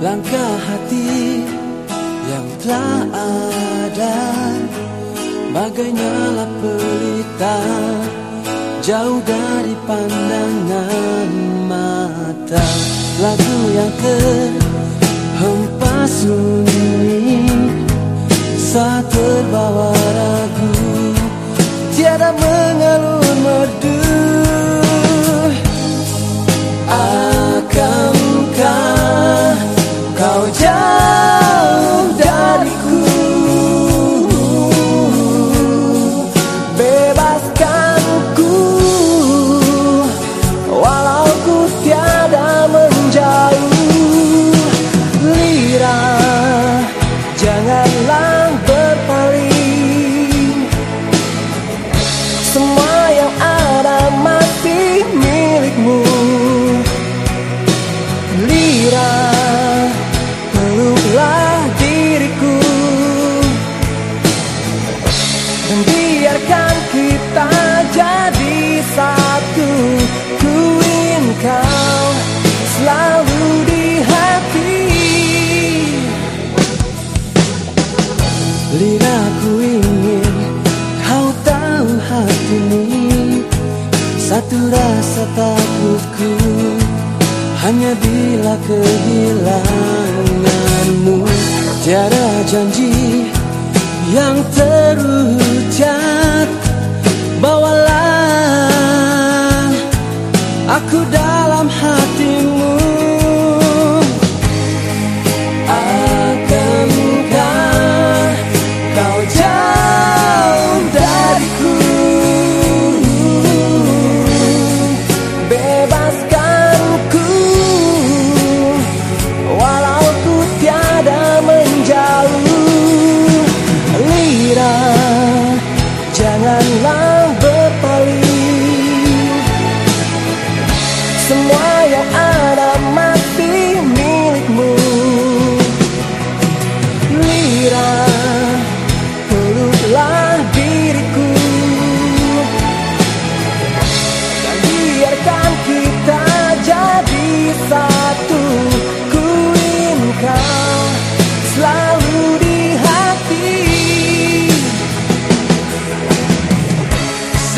Langkah hati yang telah ada Bagai nyala pelita Jauh dari pandangan mata. Lagu yang terhempas sunyi Saat terbawa ragu Tiada mengalun merdu. Biarkan Satu rasa takutku hanya bila kehilanganmu. Tiada janji yang terucap Bawalah aku datang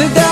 to die